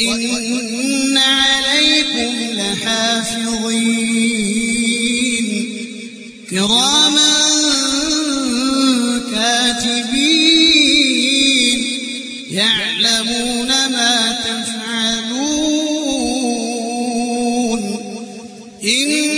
وإن عليكم لحافظين كراما كاتبين يعلمون ما تفعلون إن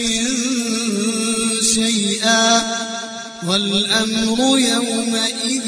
لنفس شيئا والأمر يومئذ